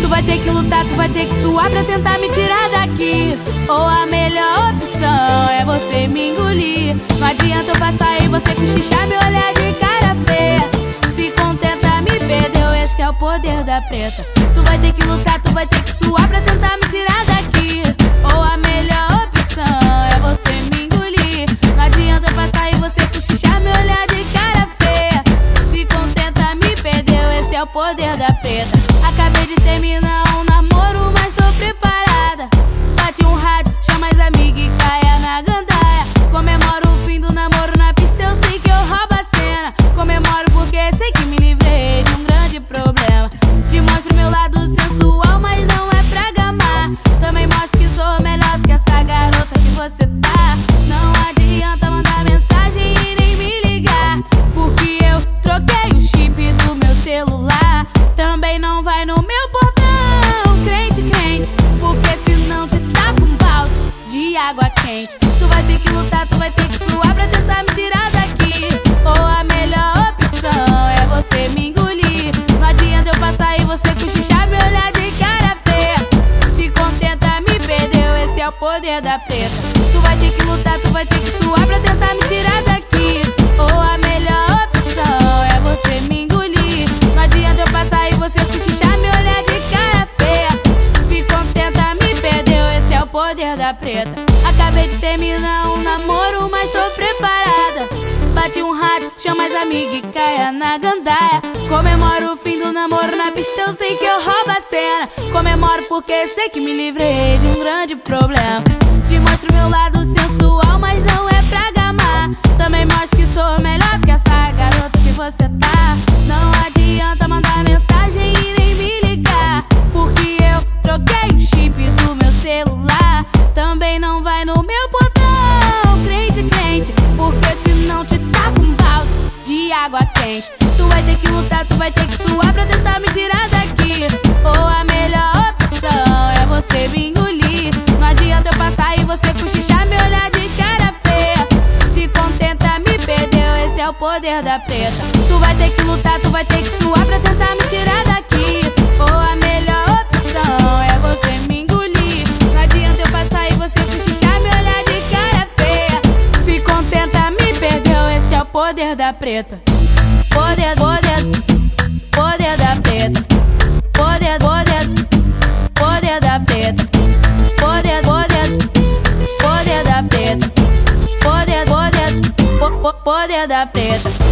Tu vai ter que lutar, tu vai ter que suar pra tentar me tirar daqui. Ou a melhor opção é você me engolir. Não adianta eu passar e você cochichar, me olhar de cara feia. Se contenta, me perdeu, esse é o poder da preta. Tu vai ter que lutar, poder da preta. Acabei de terminar um namoro, mas água quente. Tu vai ter que lutar, tu vai ter que suar pra tentar me tirar daqui. Ou a melhor opção é você me engolir. Não adianta eu passar e você cochichar, me olhar de cara feia. Se contenta, me perdeu, esse é o poder da preta. Tu vai ter que lutar, tu vai ter que suar pra tentar me preta. Acabei de terminar um namoro, mas tô preparada. Bate um rádio, chama as amigas e caia na gandaia. Comemoro o fim do namoro na pista, eu sei que eu roubo a cena. Comemoro porque sei que me livrei de um grande problema. Te mostro meu lado sensual, mas não é pra gamar. Também mostro que sou melhor do que essa garota que você tá. Tu vai ter que lutar, tu vai ter que suar pra tentar me tirar daqui. Ou a melhor opção é você me engolir. Não adianta eu passar e você cochichar, me olhar de cara feia. Se contenta, me perdeu, esse é o poder da preta. Tu vai ter que lutar, tu vai ter que suar pra tentar me tirar daqui. Ou a melhor opção é você me engolir. Não adianta eu passar e você cochichar, me olhar de cara feia. Se contenta, me perdeu, esse é o poder da preta. Poder, poder, poder da preta. Poder, poder, poder da preta. Poder, poder, poder da preta. Poder, poder, po- po- poder da preta.